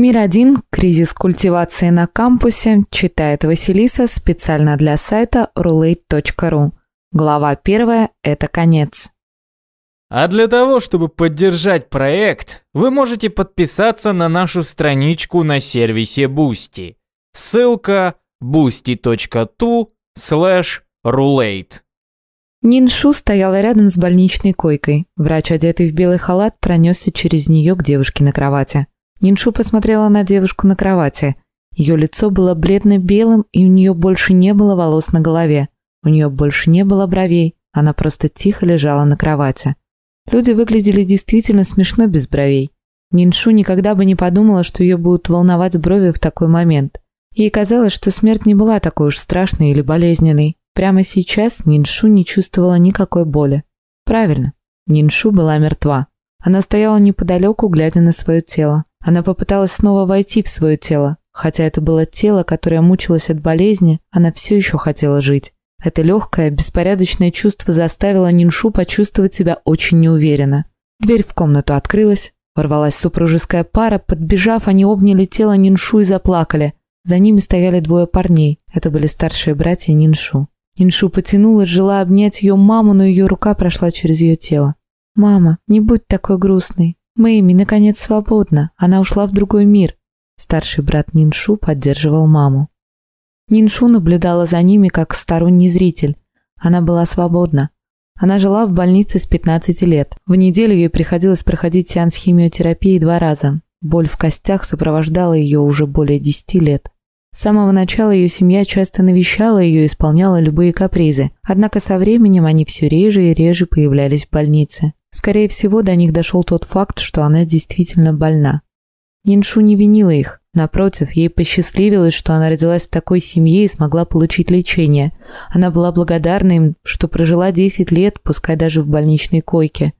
Мир 1. Кризис культивации на кампусе. Читает Василиса специально для сайта roulette.ru. Глава 1. Это конец. А для того, чтобы поддержать проект, вы можете подписаться на нашу страничку на сервисе Boosty. Ссылка boosty.tu slash roulette. Ниншу стояла рядом с больничной койкой. Врач, одетый в белый халат, пронесся через нее к девушке на кровати. Ниншу посмотрела на девушку на кровати. Ее лицо было бледно-белым, и у нее больше не было волос на голове. У нее больше не было бровей. Она просто тихо лежала на кровати. Люди выглядели действительно смешно без бровей. Ниншу никогда бы не подумала, что ее будут волновать брови в такой момент. Ей казалось, что смерть не была такой уж страшной или болезненной. Прямо сейчас Ниншу не чувствовала никакой боли. Правильно, Ниншу была мертва. Она стояла неподалеку, глядя на свое тело. Она попыталась снова войти в свое тело. Хотя это было тело, которое мучилось от болезни, она все еще хотела жить. Это легкое, беспорядочное чувство заставило Ниншу почувствовать себя очень неуверенно. Дверь в комнату открылась, ворвалась супружеская пара, подбежав, они обняли тело Ниншу и заплакали. За ними стояли двое парней, это были старшие братья Ниншу. Ниншу потянулась, жила обнять ее маму, но ее рука прошла через ее тело. «Мама, не будь такой грустной. Мэйми, наконец, свободна. Она ушла в другой мир. Старший брат Ниншу поддерживал маму. Ниншу наблюдала за ними как сторонний зритель. Она была свободна. Она жила в больнице с 15 лет. В неделю ей приходилось проходить сеанс химиотерапии два раза. Боль в костях сопровождала ее уже более 10 лет. С самого начала ее семья часто навещала ее и исполняла любые капризы. Однако со временем они все реже и реже появлялись в больнице. Скорее всего, до них дошел тот факт, что она действительно больна. Ниншу не винила их. Напротив, ей посчастливилось, что она родилась в такой семье и смогла получить лечение. Она была благодарна им, что прожила 10 лет, пускай даже в больничной койке.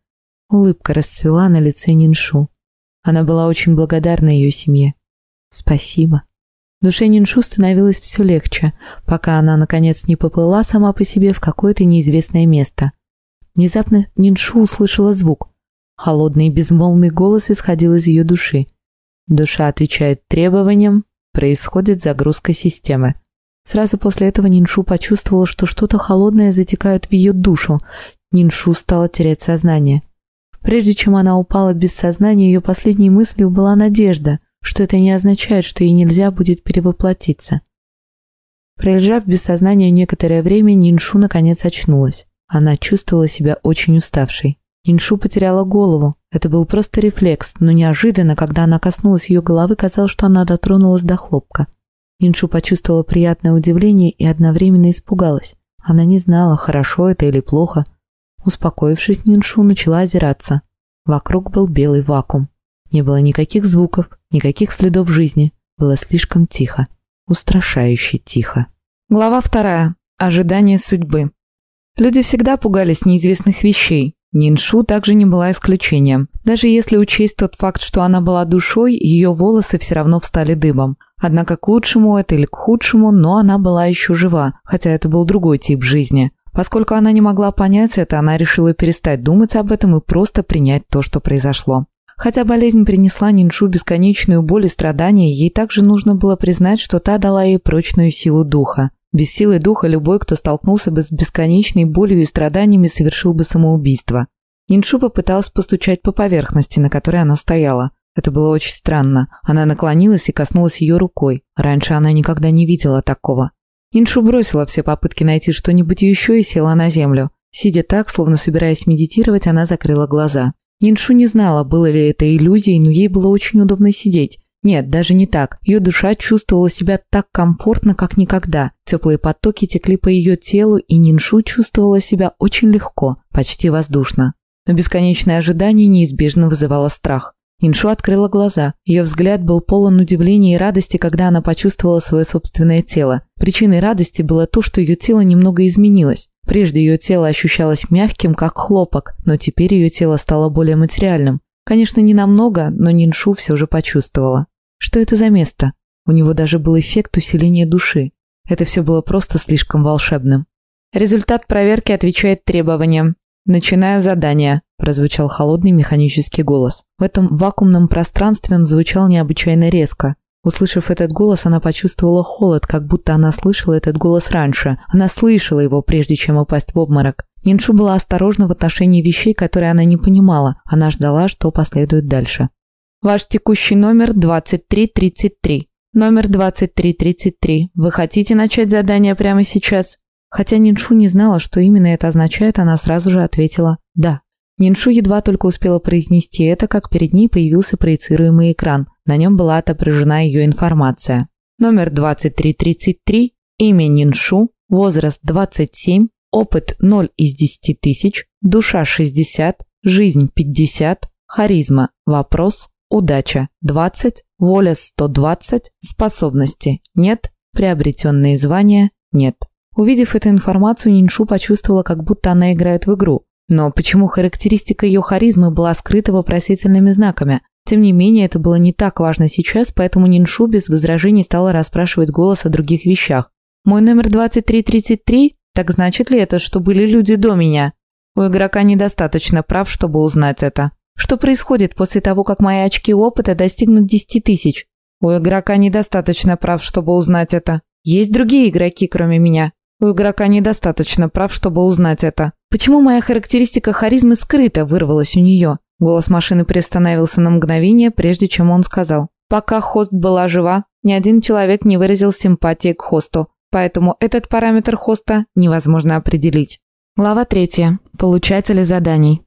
Улыбка расцвела на лице Ниншу. Она была очень благодарна ее семье. Спасибо. Душе Ниншу становилось все легче, пока она, наконец, не поплыла сама по себе в какое-то неизвестное место. Внезапно Ниншу услышала звук. Холодный и безмолвный голос исходил из ее души. Душа отвечает требованиям, происходит загрузка системы. Сразу после этого Ниншу почувствовала, что что-то холодное затекает в ее душу. Ниншу стала терять сознание. Прежде чем она упала без сознания, ее последней мыслью была надежда, что это не означает, что ей нельзя будет перевоплотиться. Пролежав без сознания некоторое время, Ниншу наконец очнулась. Она чувствовала себя очень уставшей. Ниншу потеряла голову. Это был просто рефлекс, но неожиданно, когда она коснулась ее головы, казалось, что она дотронулась до хлопка. Ниншу почувствовала приятное удивление и одновременно испугалась. Она не знала, хорошо это или плохо. Успокоившись, Ниншу начала озираться. Вокруг был белый вакуум. Не было никаких звуков, никаких следов жизни. Было слишком тихо. Устрашающе тихо. Глава вторая. Ожидание судьбы. Люди всегда пугались неизвестных вещей. Ниншу также не была исключением. Даже если учесть тот факт, что она была душой, ее волосы все равно встали дыбом. Однако к лучшему это или к худшему, но она была еще жива, хотя это был другой тип жизни. Поскольку она не могла понять это, она решила перестать думать об этом и просто принять то, что произошло. Хотя болезнь принесла Ниншу бесконечную боль и страдания, ей также нужно было признать, что та дала ей прочную силу духа. Без силы духа любой, кто столкнулся бы с бесконечной болью и страданиями, совершил бы самоубийство. Ниншу попыталась постучать по поверхности, на которой она стояла. Это было очень странно. Она наклонилась и коснулась ее рукой. Раньше она никогда не видела такого. Ниншу бросила все попытки найти что-нибудь еще и села на землю. Сидя так, словно собираясь медитировать, она закрыла глаза. Ниншу не знала, было ли это иллюзией, но ей было очень удобно сидеть. Нет, даже не так. Ее душа чувствовала себя так комфортно, как никогда. Теплые потоки текли по ее телу, и Ниншу чувствовала себя очень легко, почти воздушно. Но бесконечное ожидание неизбежно вызывало страх. Ниншу открыла глаза. Ее взгляд был полон удивления и радости, когда она почувствовала свое собственное тело. Причиной радости было то, что ее тело немного изменилось. Прежде ее тело ощущалось мягким, как хлопок, но теперь ее тело стало более материальным. Конечно, не намного, но Ниншу все же почувствовала. Что это за место? У него даже был эффект усиления души. Это все было просто слишком волшебным. Результат проверки отвечает требованиям. «Начинаю задание», – прозвучал холодный механический голос. В этом вакуумном пространстве он звучал необычайно резко. Услышав этот голос, она почувствовала холод, как будто она слышала этот голос раньше. Она слышала его, прежде чем упасть в обморок. Ниншу была осторожна в отношении вещей, которые она не понимала. Она ждала, что последует дальше. «Ваш текущий номер 2333. Номер 2333. Вы хотите начать задание прямо сейчас?» Хотя Ниншу не знала, что именно это означает, она сразу же ответила «да». Ниншу едва только успела произнести это, как перед ней появился проецируемый экран. На нем была отображена ее информация. Номер 2333, имя Ниншу, возраст 27, опыт 0 из 10 тысяч, душа 60, жизнь 50, харизма, вопрос, удача 20, воля 120, способности нет, приобретенные звания нет. Увидев эту информацию, Ниншу почувствовала, как будто она играет в игру. Но почему характеристика ее харизмы была скрыта вопросительными знаками? Тем не менее, это было не так важно сейчас, поэтому Ниншу без возражений стала расспрашивать голос о других вещах. «Мой номер 2333? Так значит ли это, что были люди до меня?» У игрока недостаточно прав, чтобы узнать это. Что происходит после того, как мои очки опыта достигнут 10 тысяч? У игрока недостаточно прав, чтобы узнать это. Есть другие игроки, кроме меня. У игрока недостаточно прав, чтобы узнать это. Почему моя характеристика харизмы скрыта, вырвалась у нее? Голос машины приостановился на мгновение, прежде чем он сказал. Пока хост была жива, ни один человек не выразил симпатии к хосту, поэтому этот параметр хоста невозможно определить. Глава третья. Получатели заданий.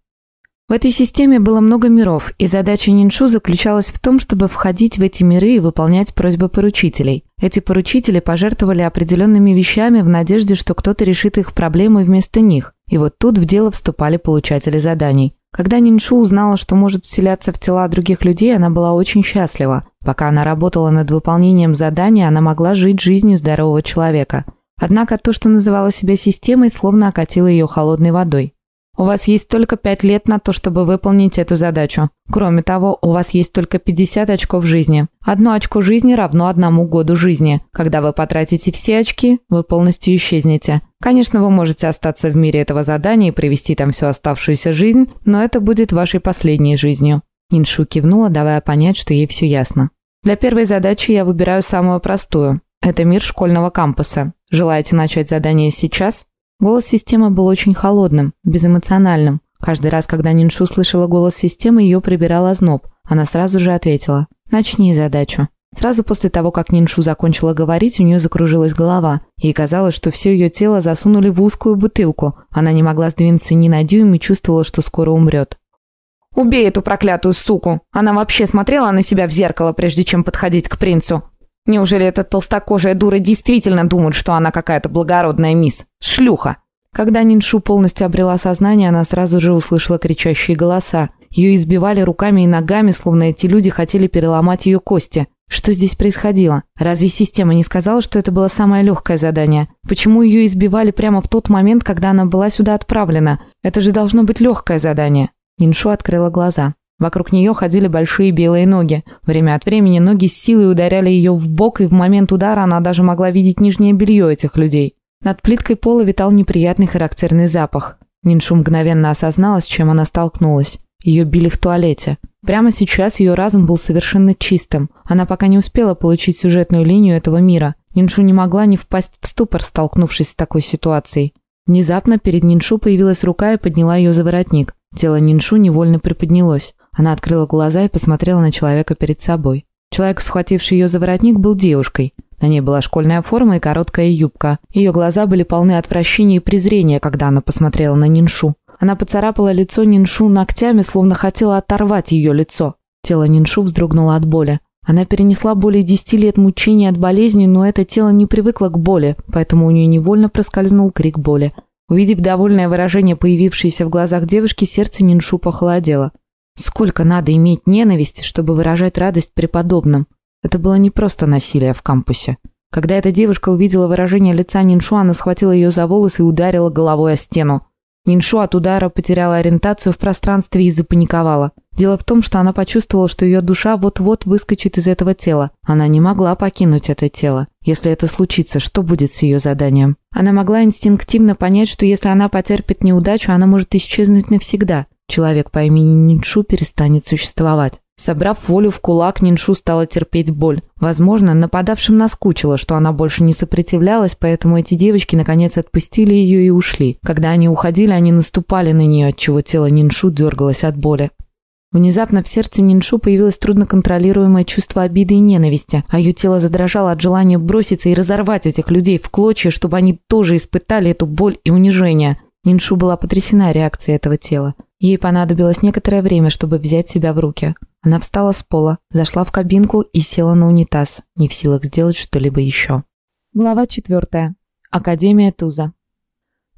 В этой системе было много миров, и задача Ниншу заключалась в том, чтобы входить в эти миры и выполнять просьбы поручителей. Эти поручители пожертвовали определенными вещами в надежде, что кто-то решит их проблемы вместо них. И вот тут в дело вступали получатели заданий. Когда Ниншу узнала, что может вселяться в тела других людей, она была очень счастлива. Пока она работала над выполнением задания, она могла жить жизнью здорового человека. Однако то, что называло себя системой, словно окатило ее холодной водой. У вас есть только 5 лет на то, чтобы выполнить эту задачу. Кроме того, у вас есть только 50 очков жизни. Одно очко жизни равно одному году жизни. Когда вы потратите все очки, вы полностью исчезнете. Конечно, вы можете остаться в мире этого задания и провести там всю оставшуюся жизнь, но это будет вашей последней жизнью. Ниншу кивнула, давая понять, что ей все ясно. Для первой задачи я выбираю самую простую. Это мир школьного кампуса. Желаете начать задание сейчас? Голос системы был очень холодным, безэмоциональным. Каждый раз, когда Ниншу слышала голос системы, ее прибирал озноб. Она сразу же ответила «Начни задачу». Сразу после того, как Ниншу закончила говорить, у нее закружилась голова. Ей казалось, что все ее тело засунули в узкую бутылку. Она не могла сдвинуться ни на дюйм и чувствовала, что скоро умрет. «Убей эту проклятую суку! Она вообще смотрела на себя в зеркало, прежде чем подходить к принцу!» Неужели эта толстокожая дура действительно думает, что она какая-то благородная мисс? Шлюха!» Когда Ниншу полностью обрела сознание, она сразу же услышала кричащие голоса. Ее избивали руками и ногами, словно эти люди хотели переломать ее кости. Что здесь происходило? Разве система не сказала, что это было самое легкое задание? Почему ее избивали прямо в тот момент, когда она была сюда отправлена? Это же должно быть легкое задание. Ниншу открыла глаза. Вокруг нее ходили большие белые ноги. Время от времени ноги с силой ударяли ее в бок, и в момент удара она даже могла видеть нижнее белье этих людей. Над плиткой пола витал неприятный характерный запах. Ниншу мгновенно осознала, с чем она столкнулась. Ее били в туалете. Прямо сейчас ее разум был совершенно чистым. Она пока не успела получить сюжетную линию этого мира. Ниншу не могла не впасть в ступор, столкнувшись с такой ситуацией. Внезапно перед Ниншу появилась рука и подняла ее за воротник. Тело Ниншу невольно приподнялось. Она открыла глаза и посмотрела на человека перед собой. Человек, схвативший ее за воротник, был девушкой. На ней была школьная форма и короткая юбка. Ее глаза были полны отвращения и презрения, когда она посмотрела на Ниншу. Она поцарапала лицо Ниншу ногтями, словно хотела оторвать ее лицо. Тело Ниншу вздрогнуло от боли. Она перенесла более десяти лет мучений от болезни, но это тело не привыкло к боли, поэтому у нее невольно проскользнул крик боли. Увидев довольное выражение, появившееся в глазах девушки, сердце Ниншу похолодело. Сколько надо иметь ненависти, чтобы выражать радость при подобном? Это было не просто насилие в кампусе. Когда эта девушка увидела выражение лица Ниншу, она схватила ее за волосы и ударила головой о стену. Ниншу от удара потеряла ориентацию в пространстве и запаниковала. Дело в том, что она почувствовала, что ее душа вот-вот выскочит из этого тела. Она не могла покинуть это тело. Если это случится, что будет с ее заданием? Она могла инстинктивно понять, что если она потерпит неудачу, она может исчезнуть навсегда. Человек по имени Ниншу перестанет существовать. Собрав волю в кулак, Ниншу стала терпеть боль. Возможно, нападавшим наскучило, что она больше не сопротивлялась, поэтому эти девочки наконец отпустили ее и ушли. Когда они уходили, они наступали на нее, отчего тело Ниншу дергалось от боли. Внезапно в сердце Ниншу появилось трудноконтролируемое чувство обиды и ненависти, а ее тело задрожало от желания броситься и разорвать этих людей в клочья, чтобы они тоже испытали эту боль и унижение. Ниншу была потрясена реакцией этого тела. Ей понадобилось некоторое время, чтобы взять себя в руки. Она встала с пола, зашла в кабинку и села на унитаз, не в силах сделать что-либо еще. Глава четвертая. Академия Туза.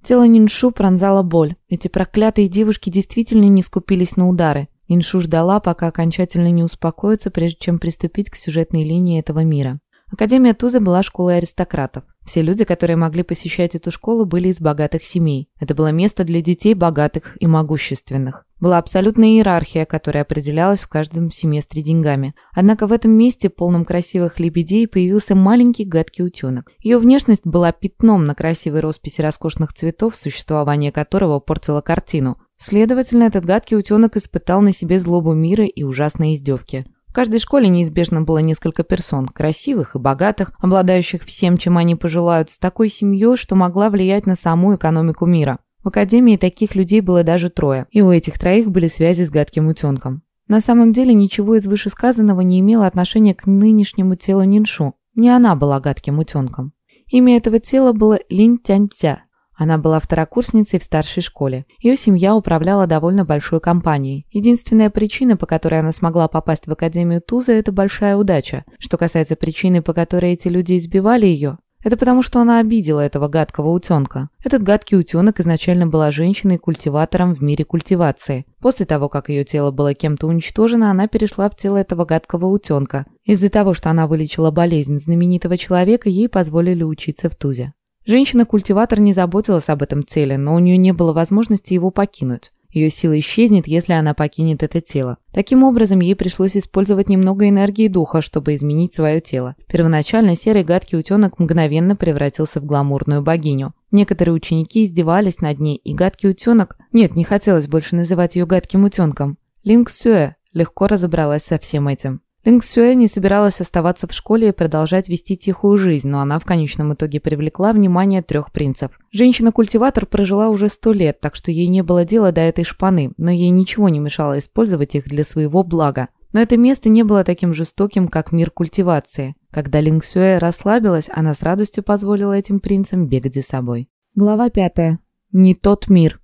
Тело Ниншу пронзала боль. Эти проклятые девушки действительно не скупились на удары. Иншу ждала, пока окончательно не успокоится, прежде чем приступить к сюжетной линии этого мира. Академия Туза была школой аристократов. Все люди, которые могли посещать эту школу, были из богатых семей. Это было место для детей богатых и могущественных. Была абсолютная иерархия, которая определялась в каждом семестре деньгами. Однако в этом месте, полном красивых лебедей, появился маленький гадкий утенок. Ее внешность была пятном на красивой росписи роскошных цветов, существование которого портило картину. Следовательно, этот гадкий утенок испытал на себе злобу мира и ужасные издевки. Каждой школе неизбежно было несколько персон, красивых и богатых, обладающих всем, чем они пожелают, с такой семьей, что могла влиять на саму экономику мира. В академии таких людей было даже трое, и у этих троих были связи с гадким утенком. На самом деле ничего из вышесказанного не имело отношения к нынешнему телу Ниншу. Не она была гадким утенком. Имя этого тела было Лин Тяньця, она была второкурсницей в старшей школе. Ее семья управляла довольно большой компанией. Единственная причина, по которой она смогла попасть в Академию Туза, это большая удача. Что касается причины, по которой эти люди избивали ее, это потому, что она обидела этого гадкого утенка. Этот гадкий утенок изначально была женщиной-культиватором в мире культивации. После того, как ее тело было кем-то уничтожено, она перешла в тело этого гадкого утенка. Из-за того, что она вылечила болезнь знаменитого человека, ей позволили учиться в Тузе. Женщина-культиватор не заботилась об этом теле, но у нее не было возможности его покинуть. Ее сила исчезнет, если она покинет это тело. Таким образом, ей пришлось использовать немного энергии духа, чтобы изменить свое тело. Первоначально серый гадкий утенок мгновенно превратился в гламурную богиню. Некоторые ученики издевались над ней, и гадкий утенок... Нет, не хотелось больше называть ее гадким утенком. Линк Сюэ легко разобралась со всем этим. Линг Сюэ не собиралась оставаться в школе и продолжать вести тихую жизнь, но она в конечном итоге привлекла внимание трех принцев. Женщина-культиватор прожила уже сто лет, так что ей не было дела до этой шпаны, но ей ничего не мешало использовать их для своего блага. Но это место не было таким жестоким, как мир культивации. Когда Линг Сюэ расслабилась, она с радостью позволила этим принцам бегать за собой. Глава пятая. Не тот мир.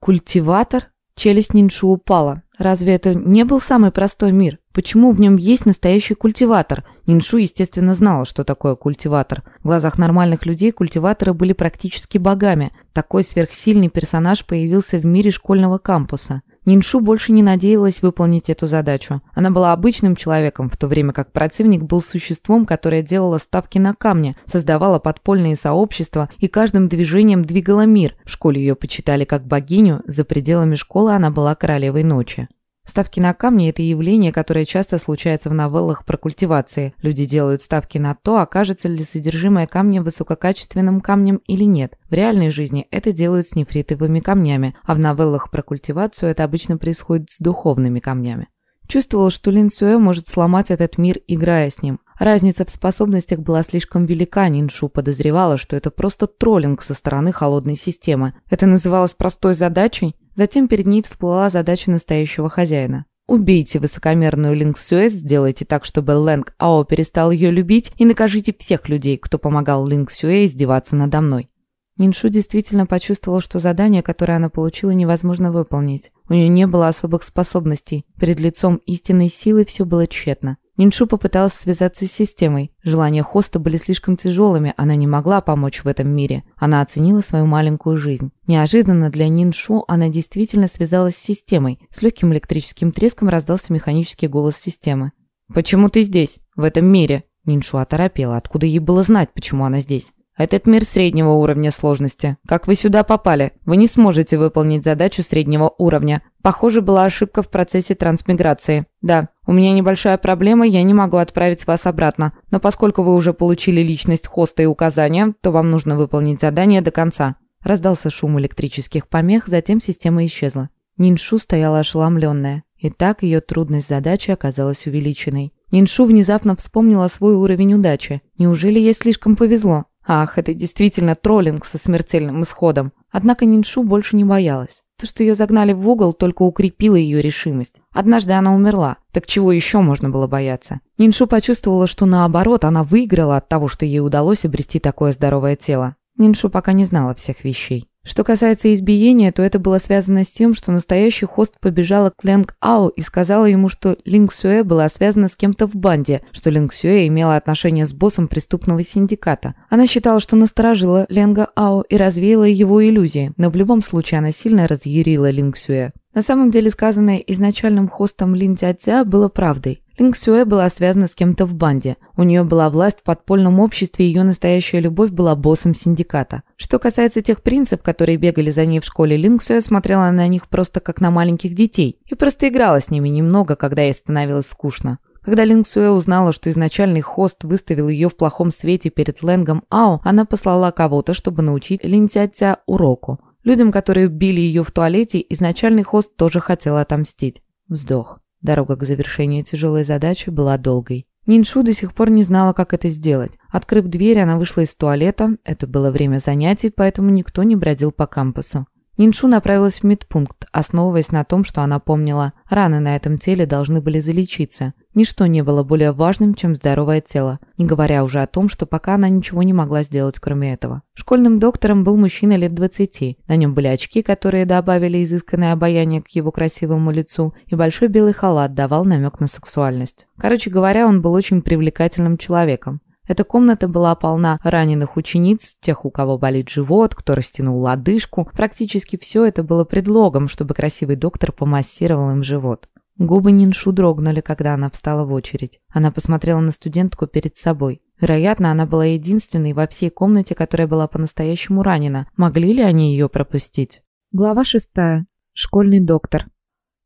Культиватор? Челюсть Ниншу упала. Разве это не был самый простой мир? Почему в нем есть настоящий культиватор? Ниншу, естественно, знала, что такое культиватор. В глазах нормальных людей культиваторы были практически богами. Такой сверхсильный персонаж появился в мире школьного кампуса. Ниншу больше не надеялась выполнить эту задачу. Она была обычным человеком, в то время как противник был существом, которое делало ставки на камне, создавало подпольные сообщества и каждым движением двигало мир. В школе ее почитали как богиню, за пределами школы она была королевой ночи. Ставки на камни – это явление, которое часто случается в новеллах про культивации. Люди делают ставки на то, окажется ли содержимое камня высококачественным камнем или нет. В реальной жизни это делают с нефритовыми камнями, а в новеллах про культивацию это обычно происходит с духовными камнями. Чувствовал, что Лин Сюэ может сломать этот мир, играя с ним. Разница в способностях была слишком велика, Ниншу подозревала, что это просто троллинг со стороны холодной системы. Это называлось простой задачей? Затем перед ней всплыла задача настоящего хозяина. Убейте высокомерную Линк Сюэс, сделайте так, чтобы Лэнг Ао перестал ее любить, и накажите всех людей, кто помогал Линк Сюэ издеваться надо мной. Ниншу действительно почувствовала, что задание, которое она получила, невозможно выполнить. У нее не было особых способностей. Перед лицом истинной силы все было тщетно. Ниншу попыталась связаться с системой. Желания хоста были слишком тяжелыми, она не могла помочь в этом мире. Она оценила свою маленькую жизнь. Неожиданно для Ниншу она действительно связалась с системой. С легким электрическим треском раздался механический голос системы. «Почему ты здесь? В этом мире?» Ниншу оторопела. Откуда ей было знать, почему она здесь? «Этот мир среднего уровня сложности. Как вы сюда попали? Вы не сможете выполнить задачу среднего уровня. Похоже, была ошибка в процессе трансмиграции. Да, у меня небольшая проблема, я не могу отправить вас обратно. Но поскольку вы уже получили личность хоста и указания, то вам нужно выполнить задание до конца». Раздался шум электрических помех, затем система исчезла. Ниншу стояла ошеломленная. И так ее трудность задачи оказалась увеличенной. Ниншу внезапно вспомнила свой уровень удачи. Неужели ей слишком повезло? Ах, это действительно троллинг со смертельным исходом. Однако Ниншу больше не боялась. То, что ее загнали в угол, только укрепило ее решимость. Однажды она умерла. Так чего еще можно было бояться? Ниншу почувствовала, что наоборот, она выиграла от того, что ей удалось обрести такое здоровое тело. Ниншу пока не знала всех вещей. Что касается избиения, то это было связано с тем, что настоящий хост побежала к Лэнг Ао и сказала ему, что Линг Сюэ была связана с кем-то в банде, что Линг Сюэ имела отношение с боссом преступного синдиката. Она считала, что насторожила Ленга Ао и развеяла его иллюзии, но в любом случае она сильно разъярила Линг Сюэ. На самом деле сказанное изначальным хостом Лин Цзя было правдой. Линг Сюэ была связана с кем-то в банде. У нее была власть в подпольном обществе, ее настоящая любовь была боссом синдиката. Что касается тех принцев, которые бегали за ней в школе, Линг Сюэ смотрела на них просто как на маленьких детей и просто играла с ними немного, когда ей становилось скучно. Когда Линг Сюэ узнала, что изначальный хост выставил ее в плохом свете перед Лэнгом Ао, она послала кого-то, чтобы научить Лин Цзя уроку. Людям, которые били ее в туалете, изначальный хост тоже хотел отомстить. Вздох. Дорога к завершению тяжелой задачи была долгой. Ниншу до сих пор не знала, как это сделать. Открыв дверь, она вышла из туалета. Это было время занятий, поэтому никто не бродил по кампусу. Ниншу направилась в медпункт, основываясь на том, что она помнила, раны на этом теле должны были залечиться. Ничто не было более важным, чем здоровое тело, не говоря уже о том, что пока она ничего не могла сделать, кроме этого. Школьным доктором был мужчина лет 20. На нем были очки, которые добавили изысканное обаяние к его красивому лицу, и большой белый халат давал намек на сексуальность. Короче говоря, он был очень привлекательным человеком. Эта комната была полна раненых учениц, тех, у кого болит живот, кто растянул лодыжку. Практически все это было предлогом, чтобы красивый доктор помассировал им живот. Губы Ниншу дрогнули, когда она встала в очередь. Она посмотрела на студентку перед собой. Вероятно, она была единственной во всей комнате, которая была по-настоящему ранена. Могли ли они ее пропустить? Глава шестая. Школьный доктор.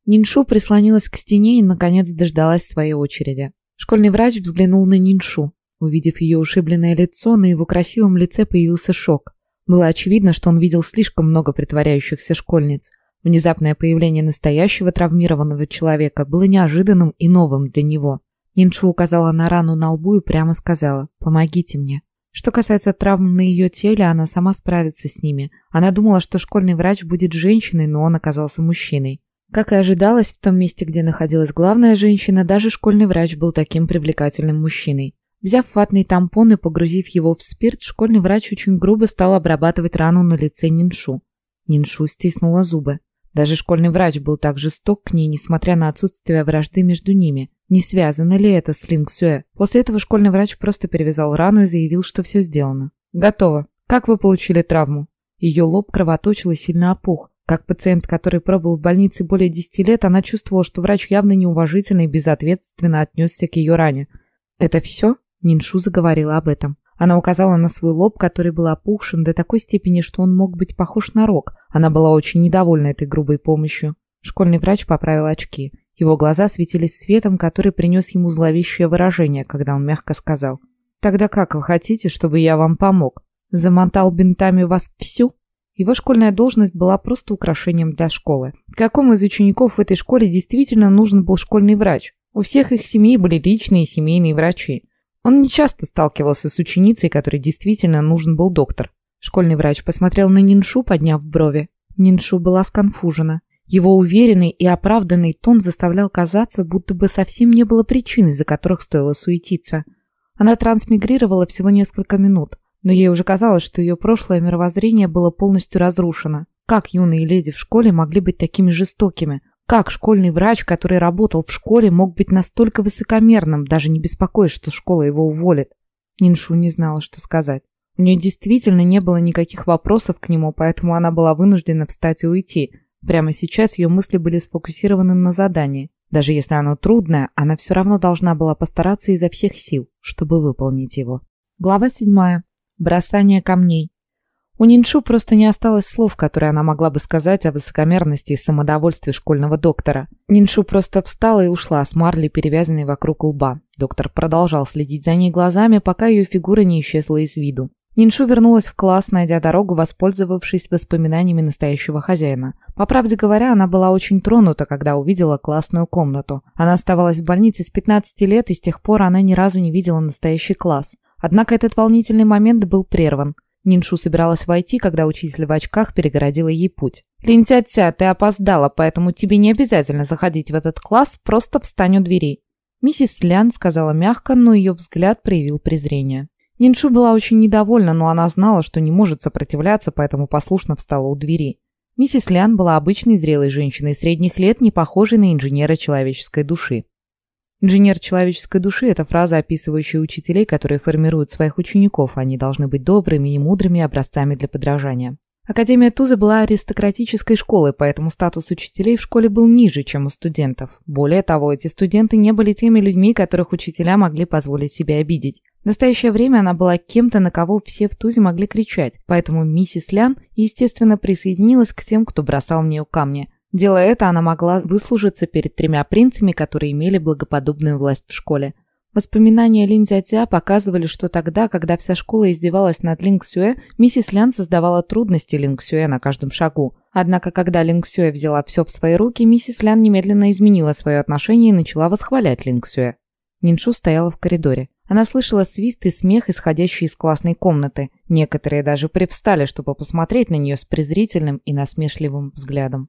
Ниншу прислонилась к стене и, наконец, дождалась своей очереди. Школьный врач взглянул на Ниншу. Увидев ее ушибленное лицо, на его красивом лице появился шок. Было очевидно, что он видел слишком много притворяющихся школьниц. Внезапное появление настоящего травмированного человека было неожиданным и новым для него. Ниншу указала на рану на лбу и прямо сказала «Помогите мне». Что касается травм на ее теле, она сама справится с ними. Она думала, что школьный врач будет женщиной, но он оказался мужчиной. Как и ожидалось, в том месте, где находилась главная женщина, даже школьный врач был таким привлекательным мужчиной. Взяв ватный тампон и погрузив его в спирт, школьный врач очень грубо стал обрабатывать рану на лице Ниншу. Ниншу стиснула зубы. Даже школьный врач был так жесток к ней, несмотря на отсутствие вражды между ними. Не связано ли это с Линг Сюэ? После этого школьный врач просто перевязал рану и заявил, что все сделано. «Готово. Как вы получили травму?» Ее лоб кровоточил и сильно опух. Как пациент, который пробыл в больнице более 10 лет, она чувствовала, что врач явно неуважительно и безответственно отнесся к ее ране. «Это все?» Ниншу заговорила об этом. Она указала на свой лоб, который был опухшим до такой степени, что он мог быть похож на рог. Она была очень недовольна этой грубой помощью. Школьный врач поправил очки. Его глаза светились светом, который принес ему зловещее выражение, когда он мягко сказал. «Тогда как вы хотите, чтобы я вам помог? Замотал бинтами вас всю?» Его школьная должность была просто украшением для школы. Какому из учеников в этой школе действительно нужен был школьный врач? У всех их семей были личные семейные врачи. Он не часто сталкивался с ученицей, которой действительно нужен был доктор. Школьный врач посмотрел на Ниншу, подняв брови. Ниншу была сконфужена. Его уверенный и оправданный тон заставлял казаться, будто бы совсем не было причин, из-за которых стоило суетиться. Она трансмигрировала всего несколько минут, но ей уже казалось, что ее прошлое мировоззрение было полностью разрушено. Как юные леди в школе могли быть такими жестокими? Как школьный врач, который работал в школе, мог быть настолько высокомерным, даже не беспокоясь, что школа его уволит? Ниншу не знала, что сказать. У нее действительно не было никаких вопросов к нему, поэтому она была вынуждена встать и уйти. Прямо сейчас ее мысли были сфокусированы на задании. Даже если оно трудное, она все равно должна была постараться изо всех сил, чтобы выполнить его. Глава седьмая. Бросание камней. У Ниншу просто не осталось слов, которые она могла бы сказать о высокомерности и самодовольстве школьного доктора. Ниншу просто встала и ушла с Марли, перевязанной вокруг лба. Доктор продолжал следить за ней глазами, пока ее фигура не исчезла из виду. Ниншу вернулась в класс, найдя дорогу, воспользовавшись воспоминаниями настоящего хозяина. По правде говоря, она была очень тронута, когда увидела классную комнату. Она оставалась в больнице с 15 лет, и с тех пор она ни разу не видела настоящий класс. Однако этот волнительный момент был прерван. Ниншу собиралась войти, когда учитель в очках перегородила ей путь. «Линтятся, ты опоздала, поэтому тебе не обязательно заходить в этот класс, просто встань у дверей». Миссис Лян сказала мягко, но ее взгляд проявил презрение. Ниншу была очень недовольна, но она знала, что не может сопротивляться, поэтому послушно встала у двери. Миссис Лян была обычной зрелой женщиной средних лет, не похожей на инженера человеческой души. Инженер человеческой души – это фраза, описывающая учителей, которые формируют своих учеников. Они должны быть добрыми и мудрыми образцами для подражания. Академия Тузы была аристократической школой, поэтому статус учителей в школе был ниже, чем у студентов. Более того, эти студенты не были теми людьми, которых учителя могли позволить себе обидеть. В настоящее время она была кем-то, на кого все в Тузе могли кричать, поэтому миссис Лян, естественно, присоединилась к тем, кто бросал в нее камни – Делая это, она могла выслужиться перед тремя принцами, которые имели благоподобную власть в школе. Воспоминания Лин Цзя показывали, что тогда, когда вся школа издевалась над Линг Сюэ, миссис Лян создавала трудности Линг Сюэ на каждом шагу. Однако, когда Линг Сюэ взяла все в свои руки, миссис Лян немедленно изменила свое отношение и начала восхвалять Линг Сюэ. Ниншу стояла в коридоре. Она слышала свист и смех, исходящий из классной комнаты. Некоторые даже привстали, чтобы посмотреть на нее с презрительным и насмешливым взглядом.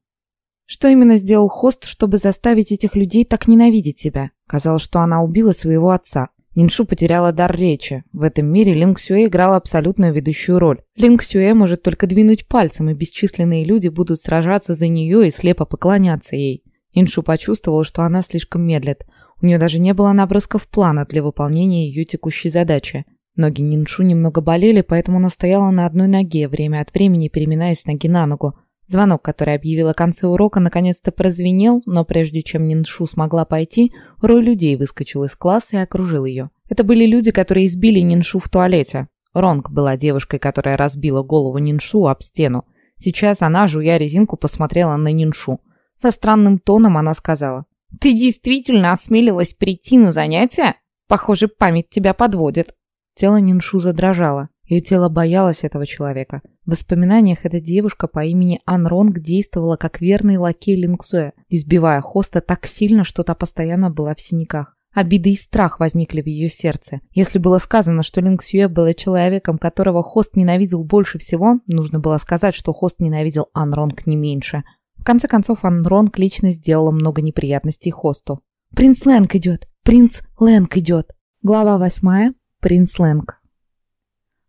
Что именно сделал хост, чтобы заставить этих людей так ненавидеть себя? Казалось, что она убила своего отца. Ниншу потеряла дар речи. В этом мире Линг Сюэ играла абсолютную ведущую роль. Линг Сюэ может только двинуть пальцем, и бесчисленные люди будут сражаться за нее и слепо поклоняться ей. Ниншу почувствовала, что она слишком медлит. У нее даже не было набросков плана для выполнения ее текущей задачи. Ноги Ниншу немного болели, поэтому она стояла на одной ноге, время от времени переминаясь ноги на ногу. Звонок, который объявил о конце урока, наконец-то прозвенел, но прежде чем Ниншу смогла пойти, рой людей выскочил из класса и окружил ее. Это были люди, которые избили Ниншу в туалете. Ронг была девушкой, которая разбила голову Ниншу об стену. Сейчас она, жуя резинку, посмотрела на Ниншу. Со странным тоном она сказала. «Ты действительно осмелилась прийти на занятия? Похоже, память тебя подводит». Тело Ниншу задрожало. Ее тело боялось этого человека. В воспоминаниях эта девушка по имени Ан Ронг действовала как верный лакей Линксуэ, избивая хоста так сильно, что та постоянно была в синяках. Обида и страх возникли в ее сердце. Если было сказано, что Линг Сюэ была человеком, которого Хост ненавидел больше всего, нужно было сказать, что Хост ненавидел Ан Ронг не меньше. В конце концов, Ан Ронг лично сделала много неприятностей Хосту. «Принц Лэнг идет! Принц Лэнг идет!» Глава восьмая. Принц Лэнг.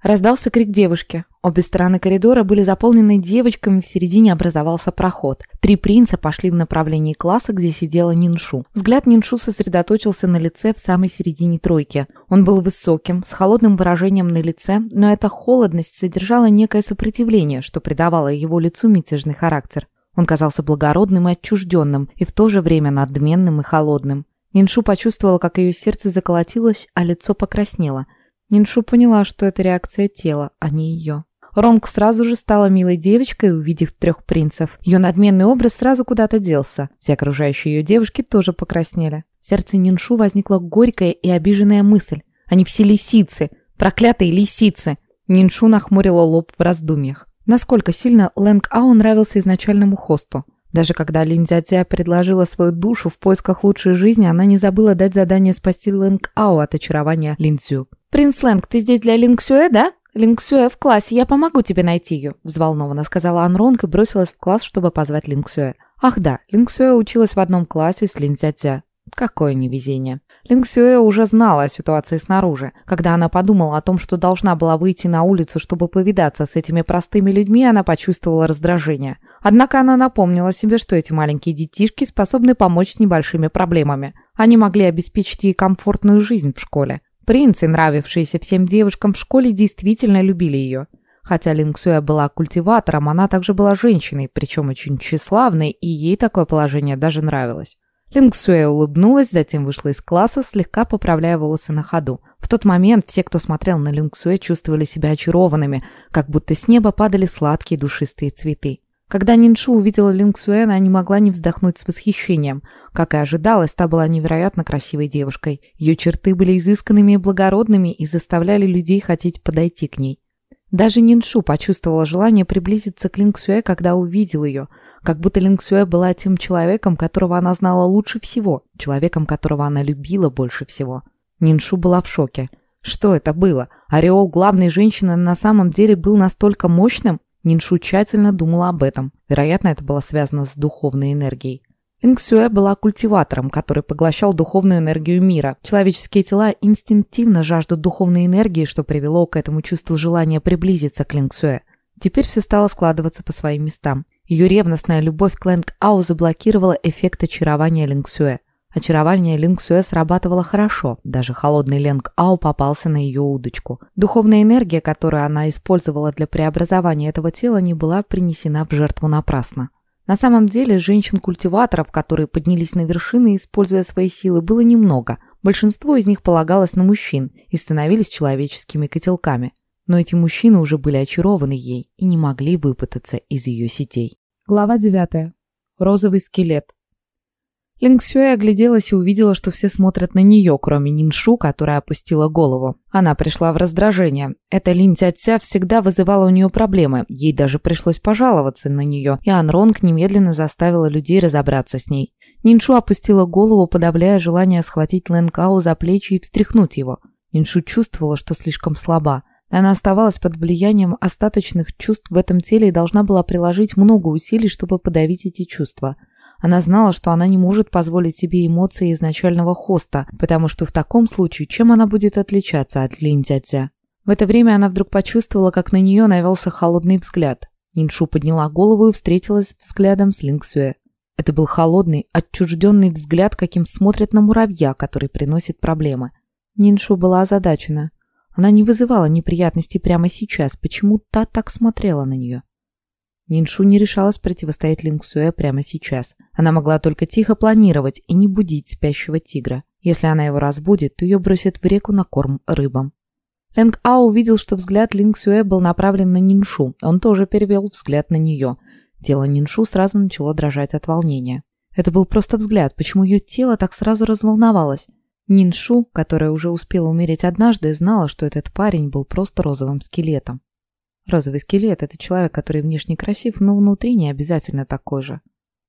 Раздался крик девушки. Обе стороны коридора были заполнены девочками, в середине образовался проход. Три принца пошли в направлении класса, где сидела Ниншу. Взгляд Ниншу сосредоточился на лице в самой середине тройки. Он был высоким, с холодным выражением на лице, но эта холодность содержала некое сопротивление, что придавало его лицу мятежный характер. Он казался благородным и отчужденным, и в то же время надменным и холодным. Ниншу почувствовала, как ее сердце заколотилось, а лицо покраснело – Ниншу поняла, что это реакция тела, а не ее. Ронг сразу же стала милой девочкой, увидев трех принцев. Ее надменный образ сразу куда-то делся. Все окружающие ее девушки тоже покраснели. В сердце Ниншу возникла горькая и обиженная мысль. Они все лисицы, проклятые лисицы. Ниншу нахмурила лоб в раздумьях. Насколько сильно Лэнг Ау нравился изначальному хосту. Даже когда Лин предложила свою душу в поисках лучшей жизни, она не забыла дать задание спасти Лэнг Ао от очарования Линг Сюэ. «Принц Лэнг, ты здесь для Линг Сюэ, да?» «Линг Сюэ в классе, я помогу тебе найти ее», – взволнованно сказала Анронг и бросилась в класс, чтобы позвать Линг Сюэ. Ах да, Линг Сюэ училась в одном классе с Лин Цзя. Какое невезение. Линг Сюэ уже знала о ситуации снаружи. Когда она подумала о том, что должна была выйти на улицу, чтобы повидаться с этими простыми людьми, она почувствовала раздражение. Однако она напомнила себе, что эти маленькие детишки способны помочь с небольшими проблемами. Они могли обеспечить ей комфортную жизнь в школе. Принцы, нравившиеся всем девушкам в школе, действительно любили ее. Хотя Лингсуя была культиватором, она также была женщиной, причем очень тщеславной, и ей такое положение даже нравилось. Линг Суэ улыбнулась, затем вышла из класса, слегка поправляя волосы на ходу. В тот момент все, кто смотрел на Линг Суэ, чувствовали себя очарованными, как будто с неба падали сладкие душистые цветы. Когда Ниншу увидела Линг она не могла не вздохнуть с восхищением. Как и ожидалось, та была невероятно красивой девушкой. Ее черты были изысканными и благородными и заставляли людей хотеть подойти к ней. Даже Ниншу почувствовала желание приблизиться к Линг когда увидел ее, как будто Линг была тем человеком, которого она знала лучше всего, человеком, которого она любила больше всего. Ниншу была в шоке. Что это было? Ореол главной женщины на самом деле был настолько мощным? Ниншу тщательно думала об этом. Вероятно, это было связано с духовной энергией. Инксюэ была культиватором, который поглощал духовную энергию мира. Человеческие тела инстинктивно жаждут духовной энергии, что привело к этому чувству желания приблизиться к Линксюэ. Теперь все стало складываться по своим местам. Ее ревностная любовь к Лэнг Ау заблокировала эффект очарования Линксюэ. Очарование Линксюэ срабатывало хорошо, даже холодный Ленг Ау попался на ее удочку. Духовная энергия, которую она использовала для преобразования этого тела, не была принесена в жертву напрасно. На самом деле, женщин-культиваторов, которые поднялись на вершины, используя свои силы, было немного. Большинство из них полагалось на мужчин и становились человеческими котелками. Но эти мужчины уже были очарованы ей и не могли выпутаться из ее сетей. Глава 9. Розовый скелет. Линг Сюэ огляделась и увидела, что все смотрят на нее, кроме Ниншу, которая опустила голову. Она пришла в раздражение. Эта Лин Тятся всегда вызывала у нее проблемы. Ей даже пришлось пожаловаться на нее, и Ан Ронг немедленно заставила людей разобраться с ней. Ниншу опустила голову, подавляя желание схватить Лэнкао за плечи и встряхнуть его. Ниншу чувствовала, что слишком слаба. Она оставалась под влиянием остаточных чувств в этом теле и должна была приложить много усилий, чтобы подавить эти чувства – она знала, что она не может позволить себе эмоции изначального хоста, потому что в таком случае чем она будет отличаться от Линь-Тятя? В это время она вдруг почувствовала, как на нее навелся холодный взгляд. Ниншу подняла голову и встретилась взглядом с Линксюэ. Это был холодный, отчужденный взгляд, каким смотрят на муравья, который приносит проблемы. Ниншу была озадачена. Она не вызывала неприятностей прямо сейчас, почему та так смотрела на нее. Ниншу не решалась противостоять Линксуэ прямо сейчас. Она могла только тихо планировать и не будить спящего тигра. Если она его разбудит, то ее бросят в реку на корм рыбам. Лэнг Ао увидел, что взгляд Линг Сюэ был направлен на Ниншу. Он тоже перевел взгляд на нее. Тело Ниншу сразу начало дрожать от волнения. Это был просто взгляд, почему ее тело так сразу разволновалось. Ниншу, которая уже успела умереть однажды, знала, что этот парень был просто розовым скелетом. Розовый скелет – это человек, который внешне красив, но внутри не обязательно такой же.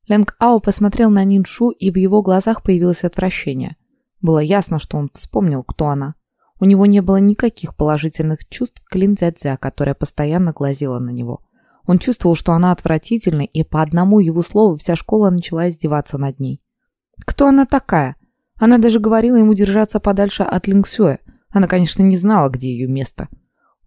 Лэнг Ао посмотрел на Ниншу, и в его глазах появилось отвращение. Было ясно, что он вспомнил, кто она. У него не было никаких положительных чувств к Лин Цзя, которая постоянно глазела на него. Он чувствовал, что она отвратительна, и по одному его слову вся школа начала издеваться над ней. Кто она такая? Она даже говорила ему держаться подальше от Лингсюэ. Она, конечно, не знала, где ее место.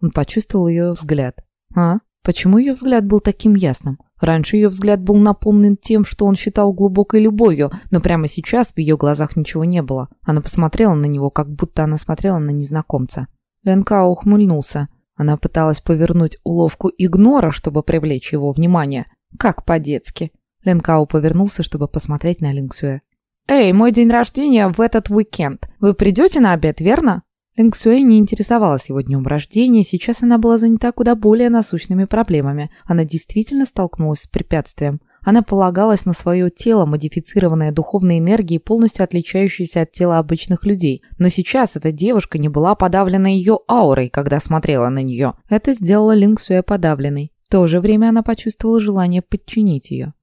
Он почувствовал ее взгляд. А? Почему ее взгляд был таким ясным? Раньше ее взгляд был наполнен тем, что он считал глубокой любовью, но прямо сейчас в ее глазах ничего не было. Она посмотрела на него, как будто она смотрела на незнакомца. Ленкао ухмыльнулся. Она пыталась повернуть уловку игнора, чтобы привлечь его внимание. Как по-детски. Ленкао повернулся, чтобы посмотреть на Линксюэ. «Эй, мой день рождения в этот уикенд. Вы придете на обед, верно?» Линг Сюэй не интересовалась его днем рождения, сейчас она была занята куда более насущными проблемами. Она действительно столкнулась с препятствием. Она полагалась на свое тело, модифицированное духовной энергией, полностью отличающееся от тела обычных людей. Но сейчас эта девушка не была подавлена ее аурой, когда смотрела на нее. Это сделало Линг Сюэ подавленной. В то же время она почувствовала желание подчинить ее.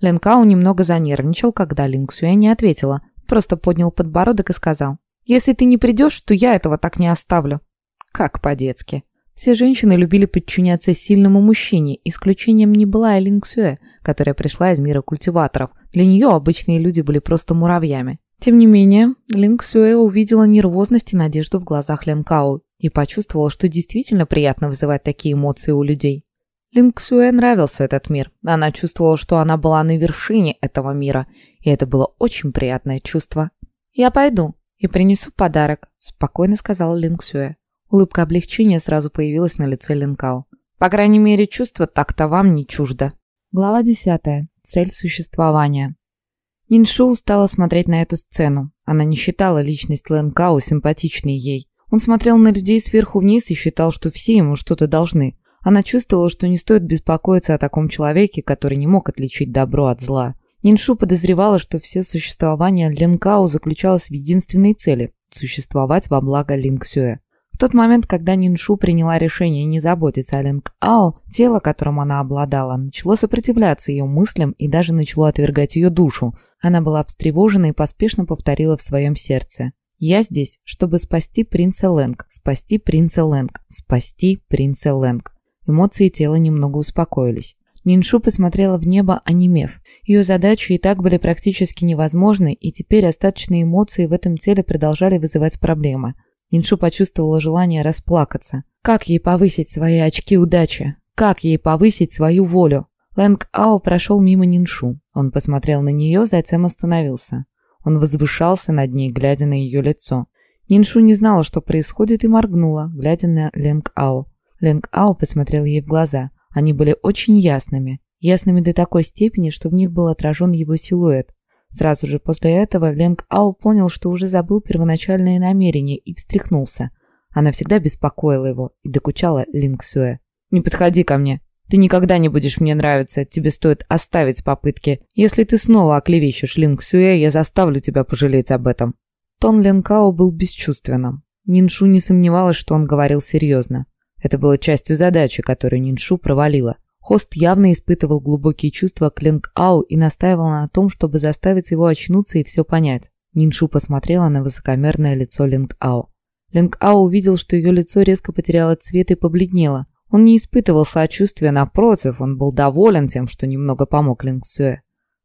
Лин Као немного занервничал, когда Линг Сюэ не ответила. Просто поднял подбородок и сказал. Если ты не придешь, то я этого так не оставлю». Как по-детски. Все женщины любили подчиняться сильному мужчине, исключением не была Элинг Сюэ, которая пришла из мира культиваторов. Для нее обычные люди были просто муравьями. Тем не менее, Линг Сюэ увидела нервозность и надежду в глазах Лин Као и почувствовала, что действительно приятно вызывать такие эмоции у людей. Линг Сюэ нравился этот мир. Она чувствовала, что она была на вершине этого мира, и это было очень приятное чувство. «Я пойду», «И принесу подарок», – спокойно сказал Линг Сюэ. Улыбка облегчения сразу появилась на лице Линкао. «По крайней мере, чувство так-то вам не чуждо». Глава 10. Цель существования. Ниншу устала смотреть на эту сцену. Она не считала личность Лэн Као симпатичной ей. Он смотрел на людей сверху вниз и считал, что все ему что-то должны. Она чувствовала, что не стоит беспокоиться о таком человеке, который не мог отличить добро от зла. Ниншу подозревала, что все существование Лин Као заключалось в единственной цели – существовать во благо Линг Сюэ. В тот момент, когда Ниншу приняла решение не заботиться о Линг Ао, тело, которым она обладала, начало сопротивляться ее мыслям и даже начало отвергать ее душу. Она была встревожена и поспешно повторила в своем сердце. «Я здесь, чтобы спасти принца Лэнг, спасти принца Лэнг, спасти принца Лэнг». Эмоции тела немного успокоились. Ниншу посмотрела в небо, онемев. Ее задачи и так были практически невозможны, и теперь остаточные эмоции в этом теле продолжали вызывать проблемы – Ниншу почувствовала желание расплакаться. Как ей повысить свои очки удачи? Как ей повысить свою волю? Лэнг Ао прошел мимо Ниншу. Он посмотрел на нее, затем остановился. Он возвышался над ней, глядя на ее лицо. Ниншу не знала, что происходит, и моргнула, глядя на Лэнг Ао. Лэнг Ао посмотрел ей в глаза. Они были очень ясными. Ясными до такой степени, что в них был отражен его силуэт. Сразу же после этого Ленг Ау понял, что уже забыл первоначальные намерения и встряхнулся. Она всегда беспокоила его и докучала Линг Сюэ. «Не подходи ко мне. Ты никогда не будешь мне нравиться. Тебе стоит оставить попытки. Если ты снова оклевещешь Линг Сюэ, я заставлю тебя пожалеть об этом». Тон Ленкао был бесчувственным. Ниншу не сомневалась, что он говорил серьезно. Это было частью задачи, которую Ниншу провалила. Хост явно испытывал глубокие чувства к Линг Ау и настаивал на том, чтобы заставить его очнуться и все понять. Ниншу посмотрела на высокомерное лицо Линг Ау. Линг Ау увидел, что ее лицо резко потеряло цвет и побледнело. Он не испытывал сочувствия, напротив, он был доволен тем, что немного помог Линг Сюэ.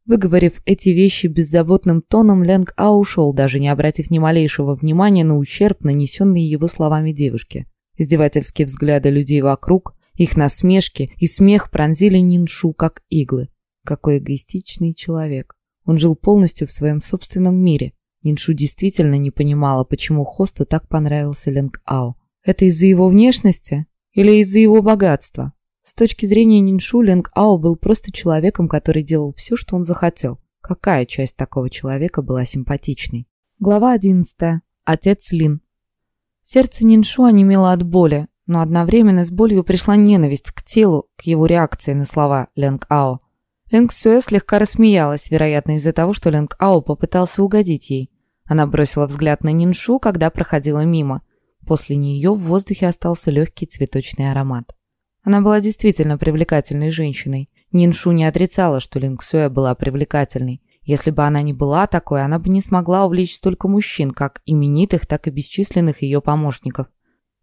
Выговорив эти вещи беззаботным тоном, Лэнг Ау ушел, даже не обратив ни малейшего внимания на ущерб, нанесенный его словами девушке. Издевательские взгляды людей вокруг, их насмешки и смех пронзили Ниншу, как иглы. Какой эгоистичный человек. Он жил полностью в своем собственном мире. Ниншу действительно не понимала, почему Хосту так понравился Ленг Ао. Это из-за его внешности или из-за его богатства? С точки зрения Ниншу, Ленг Ао был просто человеком, который делал все, что он захотел. Какая часть такого человека была симпатичной? Глава 11. Отец Лин. Сердце Ниншу онемело от боли, но одновременно с болью пришла ненависть к телу, к его реакции на слова Лэнг Ао. Лэнг Сюэ слегка рассмеялась, вероятно, из-за того, что Лэнг Ао попытался угодить ей. Она бросила взгляд на Ниншу, когда проходила мимо. После нее в воздухе остался легкий цветочный аромат. Она была действительно привлекательной женщиной. Ниншу не отрицала, что Линг Сюэ была привлекательной. Если бы она не была такой, она бы не смогла увлечь столько мужчин, как именитых, так и бесчисленных ее помощников.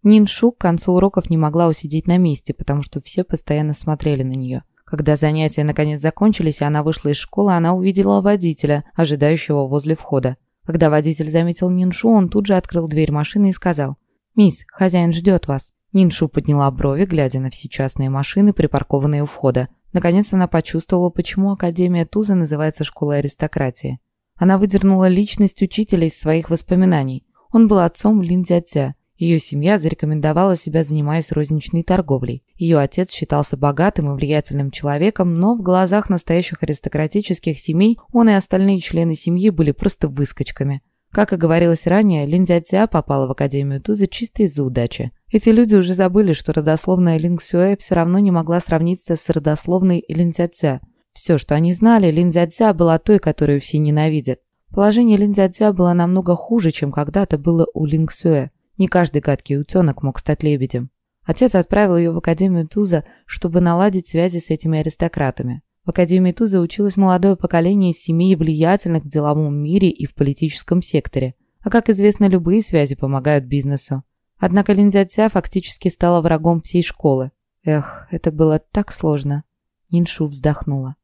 Ниншу к концу уроков не могла усидеть на месте, потому что все постоянно смотрели на нее. Когда занятия наконец закончились, и она вышла из школы, она увидела водителя, ожидающего возле входа. Когда водитель заметил Ниншу, он тут же открыл дверь машины и сказал «Мисс, хозяин ждет вас». Ниншу подняла брови, глядя на все частные машины, припаркованные у входа. Наконец она почувствовала, почему Академия Туза называется школой аристократии. Она выдернула личность учителя из своих воспоминаний. Он был отцом Лин Дзятся, ее семья зарекомендовала себя, занимаясь розничной торговлей. Ее отец считался богатым и влиятельным человеком, но в глазах настоящих аристократических семей он и остальные члены семьи были просто выскочками. Как и говорилось ранее, Линдзя попала в Академию Туза чисто из-за удачи. Эти люди уже забыли, что родословная Линг Сюэ все равно не могла сравниться с родословной Линдзя. Все, что они знали, Линдзя была той, которую все ненавидят. Положение Линдзя было намного хуже, чем когда-то было у Линг Сюэ. Не каждый гадкий утенок мог стать лебедем. Отец отправил ее в Академию Туза, чтобы наладить связи с этими аристократами. В Академии Туза училось молодое поколение из семей влиятельных в деловом мире и в политическом секторе. А как известно, любые связи помогают бизнесу. Однако Линдзятся фактически стала врагом всей школы. Эх, это было так сложно. Ниншу вздохнула.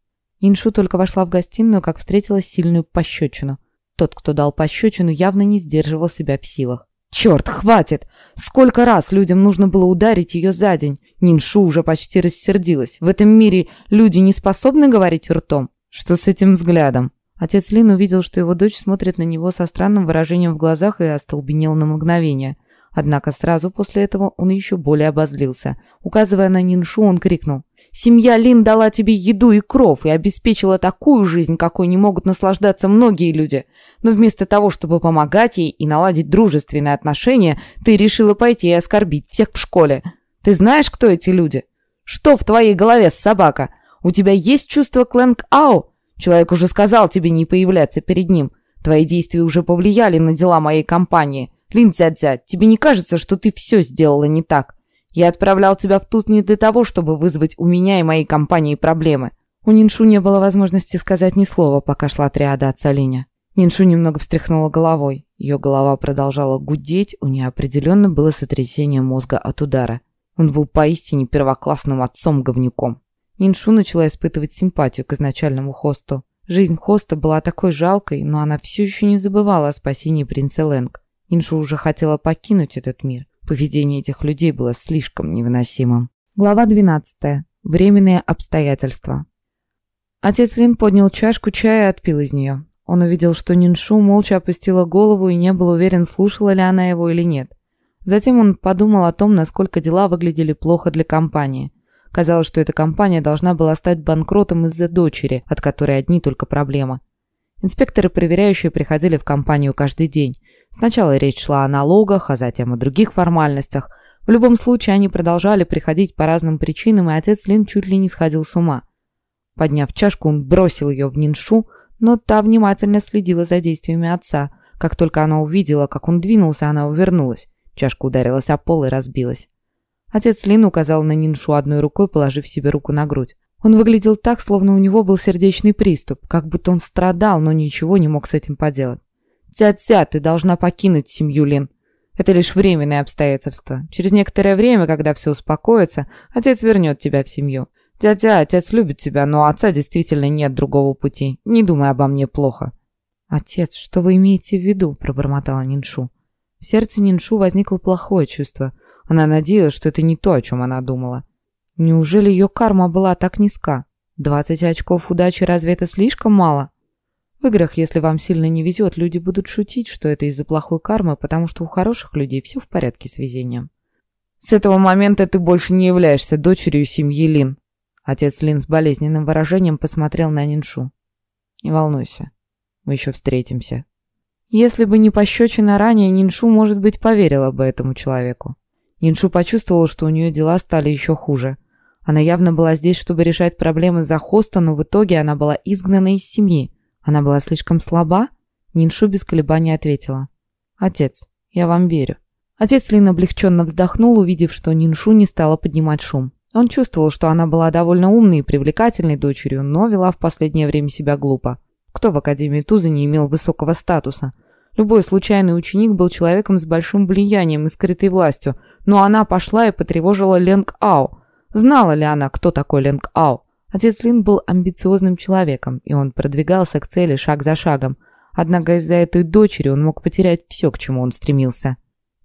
Ниншу только вошла в гостиную, как встретила сильную пощечину. Тот, кто дал пощечину, явно не сдерживал себя в силах. Черт, хватит! Сколько раз людям нужно было ударить ее за день? Ниншу уже почти рассердилась. В этом мире люди не способны говорить ртом. Что с этим взглядом? Отец Лин увидел, что его дочь смотрит на него со странным выражением в глазах и остолбенел на мгновение. Однако сразу после этого он еще более обозлился. Указывая на Ниншу, он крикнул. «Семья Лин дала тебе еду и кров и обеспечила такую жизнь, какой не могут наслаждаться многие люди. Но вместо того, чтобы помогать ей и наладить дружественные отношения, ты решила пойти и оскорбить всех в школе. Ты знаешь, кто эти люди? Что в твоей голове, собака? У тебя есть чувство Клэнг-Ау? Человек уже сказал тебе не появляться перед ним. Твои действия уже повлияли на дела моей компании. Лин Цзя-Цзя, тебе не кажется, что ты все сделала не так? Я отправлял тебя в Туз не для того, чтобы вызвать у меня и моей компании проблемы». У Ниншу не было возможности сказать ни слова, пока шла триада отца Линя. Ниншу немного встряхнула головой. Ее голова продолжала гудеть, у нее определенно было сотрясение мозга от удара. Он был поистине первоклассным отцом-говнюком. Ниншу начала испытывать симпатию к изначальному хосту. Жизнь хоста была такой жалкой, но она все еще не забывала о спасении принца Лэнг. Ниншу уже хотела покинуть этот мир. Поведение этих людей было слишком невыносимым. Глава 12. Временные обстоятельства. Отец Лин поднял чашку чая и отпил из нее. Он увидел, что Ниншу молча опустила голову и не был уверен, слушала ли она его или нет. Затем он подумал о том, насколько дела выглядели плохо для компании. Казалось, что эта компания должна была стать банкротом из-за дочери, от которой одни только проблемы. Инспекторы, проверяющие, приходили в компанию каждый день. Сначала речь шла о налогах, а затем о других формальностях. В любом случае, они продолжали приходить по разным причинам, и отец Лин чуть ли не сходил с ума. Подняв чашку, он бросил ее в Ниншу, но та внимательно следила за действиями отца. Как только она увидела, как он двинулся, она увернулась. Чашка ударилась о пол и разбилась. Отец Лин указал на Ниншу одной рукой, положив себе руку на грудь. Он выглядел так, словно у него был сердечный приступ, как будто он страдал, но ничего не мог с этим поделать. «Тя-тя, ты должна покинуть семью, Лин. Это лишь временные обстоятельства. Через некоторое время, когда все успокоится, отец вернет тебя в семью. Тя-тя, отец любит тебя, но у отца действительно нет другого пути. Не думай обо мне плохо». «Отец, что вы имеете в виду?» – пробормотала Ниншу. В сердце Ниншу возникло плохое чувство. Она надеялась, что это не то, о чем она думала. Неужели ее карма была так низка? 20 очков удачи разве это слишком мало? В играх, если вам сильно не везет, люди будут шутить, что это из-за плохой кармы, потому что у хороших людей все в порядке с везением. С этого момента ты больше не являешься дочерью семьи Лин. Отец Лин с болезненным выражением посмотрел на Ниншу. Не волнуйся, мы еще встретимся. Если бы не пощечина ранее, Ниншу, может быть, поверила бы этому человеку. Ниншу почувствовала, что у нее дела стали еще хуже. Она явно была здесь, чтобы решать проблемы за хоста, но в итоге она была изгнана из семьи. Она была слишком слаба? Ниншу без колебаний ответила. «Отец, я вам верю». Отец Лин облегченно вздохнул, увидев, что Ниншу не стала поднимать шум. Он чувствовал, что она была довольно умной и привлекательной дочерью, но вела в последнее время себя глупо. Кто в Академии Туза не имел высокого статуса? Любой случайный ученик был человеком с большим влиянием и скрытой властью, но она пошла и потревожила Ленг Ау. Знала ли она, кто такой Ленг Ау? Отец Лин был амбициозным человеком, и он продвигался к цели шаг за шагом. Однако из-за этой дочери он мог потерять все, к чему он стремился.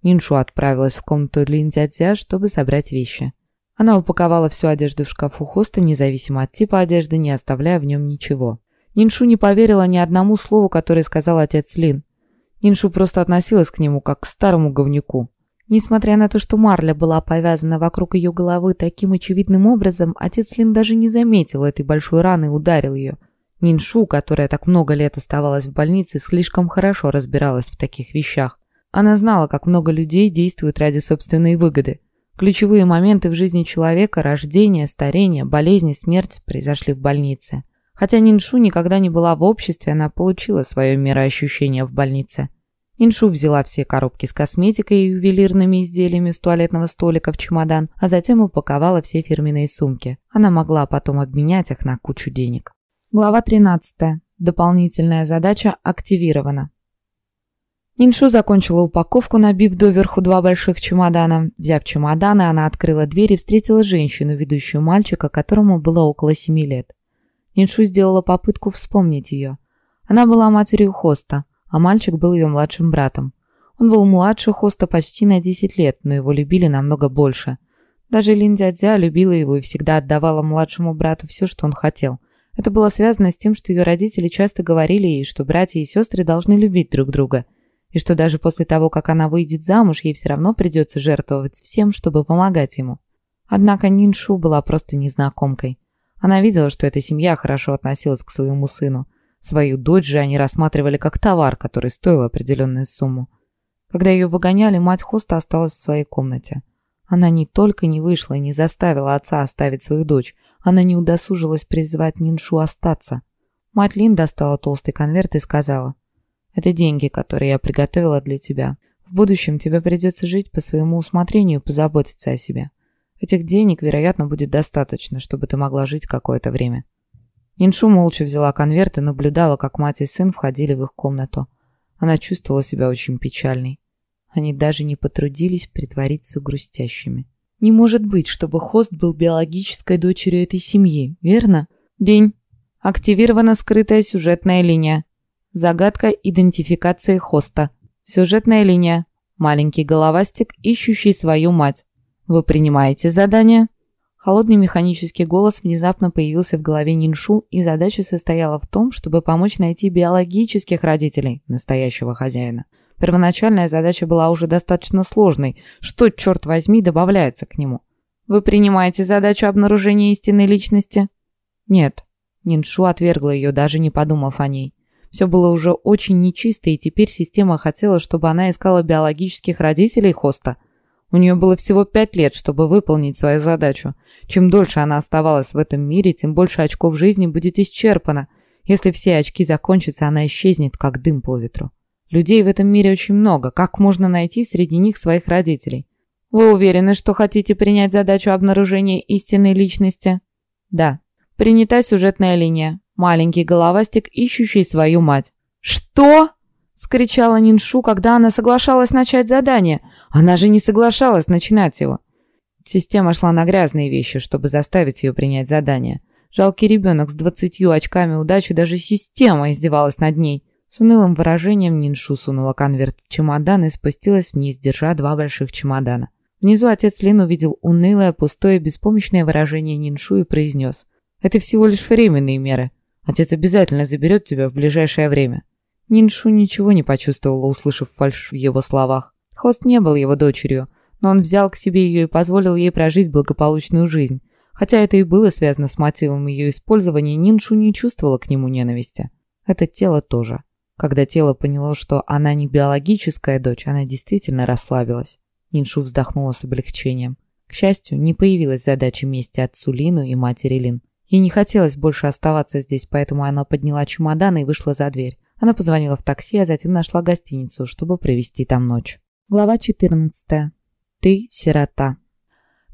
Ниншу отправилась в комнату Лин Цзя, чтобы собрать вещи. Она упаковала всю одежду в шкафу хоста, независимо от типа одежды, не оставляя в нем ничего. Ниншу не поверила ни одному слову, которое сказал отец Лин. Ниншу просто относилась к нему как к старому говнюку. Несмотря на то, что марля была повязана вокруг ее головы таким очевидным образом, отец Лин даже не заметил этой большой раны и ударил ее. Ниншу, которая так много лет оставалась в больнице, слишком хорошо разбиралась в таких вещах. Она знала, как много людей действуют ради собственной выгоды. Ключевые моменты в жизни человека – рождение, старение, болезни, смерть – произошли в больнице. Хотя Ниншу никогда не была в обществе, она получила свое мироощущение в больнице. Ниншу взяла все коробки с косметикой и ювелирными изделиями с туалетного столика в чемодан, а затем упаковала все фирменные сумки. Она могла потом обменять их на кучу денег. Глава 13. Дополнительная задача активирована. Ниншу закончила упаковку, набив доверху два больших чемодана. Взяв чемоданы, она открыла дверь и встретила женщину, ведущую мальчика, которому было около семи лет. Ниншу сделала попытку вспомнить ее. Она была матерью Хоста, а мальчик был ее младшим братом. Он был младше Хоста почти на 10 лет, но его любили намного больше. Даже Лин Дядзя любила его и всегда отдавала младшему брату все, что он хотел. Это было связано с тем, что ее родители часто говорили ей, что братья и сестры должны любить друг друга. и что даже после того, как она выйдет замуж, ей все равно придется жертвовать всем, чтобы помогать ему. Однако Ниншу была просто незнакомкой. Она видела, что эта семья хорошо относилась к своему сыну. Свою дочь же они рассматривали как товар, который стоил определенную сумму. Когда ее выгоняли, мать Хоста осталась в своей комнате. Она не только не вышла и не заставила отца оставить свою дочь, она не удосужилась призвать Ниншу остаться. Мать Лин достала толстый конверт и сказала, «Это деньги, которые я приготовила для тебя. В будущем тебе придется жить по своему усмотрению позаботиться о себе. Этих денег, вероятно, будет достаточно, чтобы ты могла жить какое-то время». Ниншу молча взяла конверт и наблюдала, как мать и сын входили в их комнату. Она чувствовала себя очень печальной. Они даже не потрудились притвориться грустящими. Не может быть, чтобы хост был биологической дочерью этой семьи, верно? День. Активирована скрытая сюжетная линия. Загадка идентификации хоста. Сюжетная линия. Маленький головастик, ищущий свою мать. Вы принимаете задание? Холодный механический голос внезапно появился в голове Ниншу, и задача состояла в том, чтобы помочь найти биологических родителей настоящего хозяина. Первоначальная задача была уже достаточно сложной. Что, черт возьми, добавляется к нему? Вы принимаете задачу обнаружения истинной личности? Нет. Ниншу отвергла ее, даже не подумав о ней. Все было уже очень нечисто, и теперь система хотела, чтобы она искала биологических родителей Хоста. У нее было всего пять лет, чтобы выполнить свою задачу. Чем дольше она оставалась в этом мире, тем больше очков жизни будет исчерпано. Если все очки закончатся, она исчезнет, как дым по ветру. Людей в этом мире очень много. Как можно найти среди них своих родителей? Вы уверены, что хотите принять задачу обнаружения истинной личности? Да. Принята сюжетная линия. Маленький головастик, ищущий свою мать. Что? Скричала Ниншу, когда она соглашалась начать задание. Она же не соглашалась начинать его. Система шла на грязные вещи, чтобы заставить ее принять задание. Жалкий ребенок с двадцатью очками удачи, даже система издевалась над ней. С унылым выражением Ниншу сунула конверт в чемодан и спустилась вниз, держа два больших чемодана. Внизу отец Лин увидел унылое, пустое, беспомощное выражение Ниншу и произнес. «Это всего лишь временные меры. Отец обязательно заберет тебя в ближайшее время». Ниншу ничего не почувствовала, услышав фальшь в его словах. Хост не был его дочерью, но он взял к себе ее и позволил ей прожить благополучную жизнь. Хотя это и было связано с мотивом ее использования, Ниншу не чувствовала к нему ненависти. Это тело тоже. Когда тело поняло, что она не биологическая дочь, она действительно расслабилась. Ниншу вздохнула с облегчением. К счастью, не появилась задача мести отцу Лину и матери Лин. Ей не хотелось больше оставаться здесь, поэтому она подняла чемодан и вышла за дверь. Она позвонила в такси, а затем нашла гостиницу, чтобы провести там ночь. Глава 14. Ты сирота.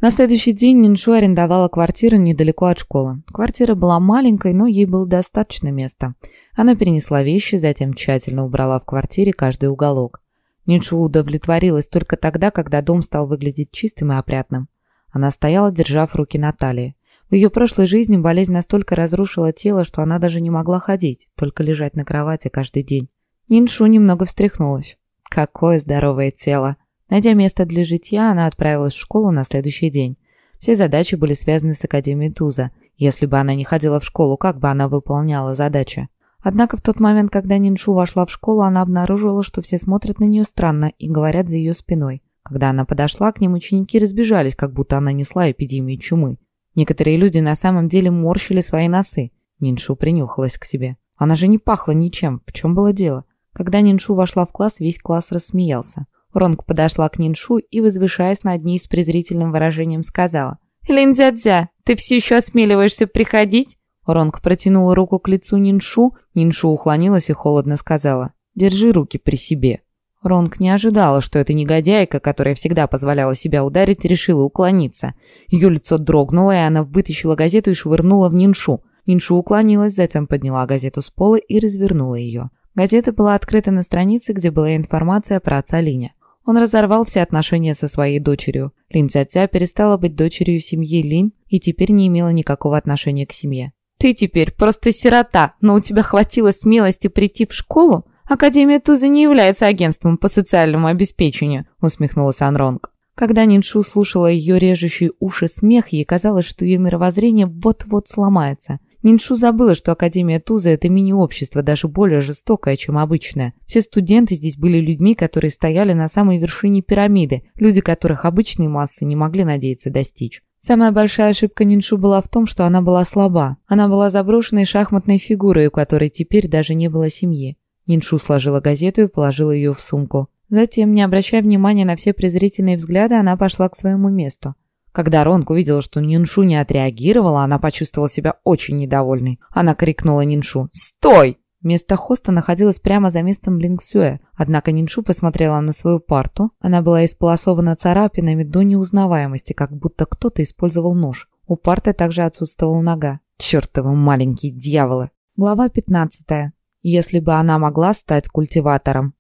На следующий день Ниншу арендовала квартиру недалеко от школы. Квартира была маленькой, но ей было достаточно места. Она перенесла вещи, затем тщательно убрала в квартире каждый уголок. Ниншу удовлетворилась только тогда, когда дом стал выглядеть чистым и опрятным. Она стояла, держав руки на талии. В ее прошлой жизни болезнь настолько разрушила тело, что она даже не могла ходить, только лежать на кровати каждый день. Ниншу немного встряхнулась. Какое здоровое тело! Найдя место для житья, она отправилась в школу на следующий день. Все задачи были связаны с Академией Туза. Если бы она не ходила в школу, как бы она выполняла задачи? Однако в тот момент, когда Ниншу вошла в школу, она обнаружила, что все смотрят на нее странно и говорят за ее спиной. Когда она подошла к ним, ученики разбежались, как будто она несла эпидемию чумы. Некоторые люди на самом деле морщили свои носы. Ниншу принюхалась к себе. Она же не пахла ничем. В чем было дело? Когда Ниншу вошла в класс, весь класс рассмеялся. Ронг подошла к Ниншу и, возвышаясь над ней с презрительным выражением, сказала. «Линдзядзя, ты все еще осмеливаешься приходить?» Ронг протянула руку к лицу Ниншу. Ниншу уклонилась и холодно сказала. «Держи руки при себе». Ронг не ожидала, что эта негодяйка, которая всегда позволяла себя ударить, решила уклониться. Ее лицо дрогнуло, и она вытащила газету и швырнула в Ниншу. Ниншу уклонилась, затем подняла газету с пола и развернула ее. Газета была открыта на странице, где была информация про отца Линя. Он разорвал все отношения со своей дочерью. Лин Цятя перестала быть дочерью семьи Лин и теперь не имела никакого отношения к семье. «Ты теперь просто сирота, но у тебя хватило смелости прийти в школу? Академия Туза не является агентством по социальному обеспечению», усмехнулась Анронг. Когда Ниншу слушала ее режущий уши смех, ей казалось, что ее мировоззрение вот-вот сломается. Ниншу забыла, что Академия Туза – это мини-общество, даже более жестокое, чем обычное. Все студенты здесь были людьми, которые стояли на самой вершине пирамиды, люди, которых обычные массы не могли надеяться достичь. Самая большая ошибка Ниншу была в том, что она была слаба. Она была заброшенной шахматной фигурой, у которой теперь даже не было семьи. Ниншу сложила газету и положила ее в сумку. Затем, не обращая внимания на все презрительные взгляды, она пошла к своему месту. Когда Ронг увидела, что Ниншу не отреагировала, она почувствовала себя очень недовольной. Она крикнула Ниншу «Стой!». Место хоста находилось прямо за местом Лингсюэ, однако Ниншу посмотрела на свою парту. Она была исполосована царапинами до неузнаваемости, как будто кто-то использовал нож. У парты также отсутствовала нога. Чертовы маленькие дьяволы. Глава 15. Если бы она могла стать культиватором.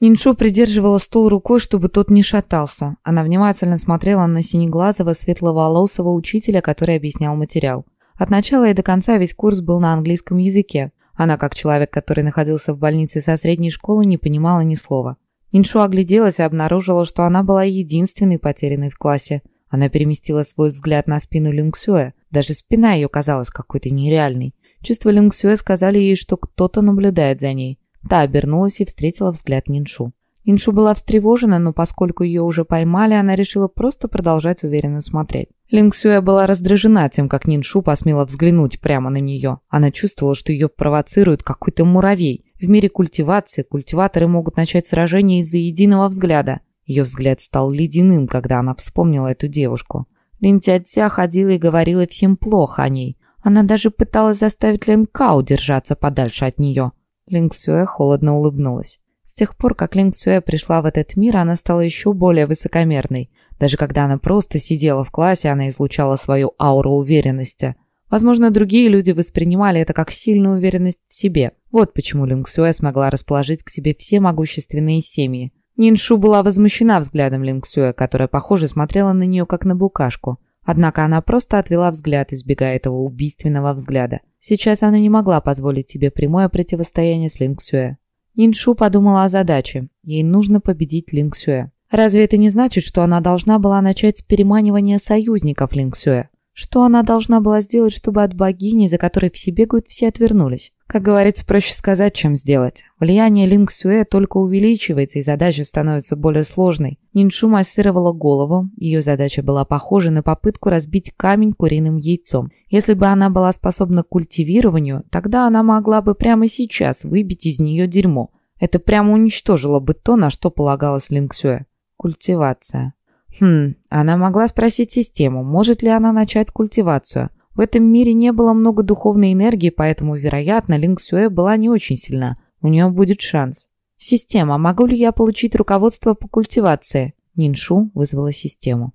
Ниншу придерживала стул рукой, чтобы тот не шатался. Она внимательно смотрела на синеглазого, светловолосого учителя, который объяснял материал. От начала и до конца весь курс был на английском языке. Она, как человек, который находился в больнице со средней школы, не понимала ни слова. Ниншу огляделась и обнаружила, что она была единственной потерянной в классе. Она переместила свой взгляд на спину Лингсюэ. Даже спина ее казалась какой-то нереальной. Чувства Лингсюэ сказали ей, что кто-то наблюдает за ней. Та обернулась и встретила взгляд Ниншу. Ниншу была встревожена, но поскольку ее уже поймали, она решила просто продолжать уверенно смотреть. Линг Сюэ была раздражена тем, как Ниншу посмела взглянуть прямо на нее. Она чувствовала, что ее провоцирует какой-то муравей. В мире культивации культиваторы могут начать сражение из-за единого взгляда. Ее взгляд стал ледяным, когда она вспомнила эту девушку. Лин Тятя ходила и говорила всем плохо о ней. Она даже пыталась заставить Лин Као держаться подальше от нее. Линг Сюэ холодно улыбнулась. С тех пор, как Линг Сюэ пришла в этот мир, она стала еще более высокомерной. Даже когда она просто сидела в классе, она излучала свою ауру уверенности. Возможно, другие люди воспринимали это как сильную уверенность в себе. Вот почему Линг Сюэ смогла расположить к себе все могущественные семьи. Ниншу была возмущена взглядом Линг Сюэ, которая, похоже, смотрела на нее как на букашку. Однако она просто отвела взгляд, избегая этого убийственного взгляда. Сейчас она не могла позволить себе прямое противостояние с Линксюэ. Ниншу подумала о задаче. Ей нужно победить Линксюэ. Разве это не значит, что она должна была начать с переманивания союзников Линксюэ? Что она должна была сделать, чтобы от богини, за которой все бегают, все отвернулись? Как говорится, проще сказать, чем сделать. Влияние Линг Сюэ только увеличивается, и задача становится более сложной. Ниншу массировала голову. Ее задача была похожа на попытку разбить камень куриным яйцом. Если бы она была способна к культивированию, тогда она могла бы прямо сейчас выбить из нее дерьмо. Это прямо уничтожило бы то, на что полагалась Линг Сюэ. Культивация. Хм, она могла спросить систему, может ли она начать культивацию. В этом мире не было много духовной энергии, поэтому, вероятно, Линг Сюэ была не очень сильна. У нее будет шанс. «Система, могу ли я получить руководство по культивации?» Ниншу вызвала систему.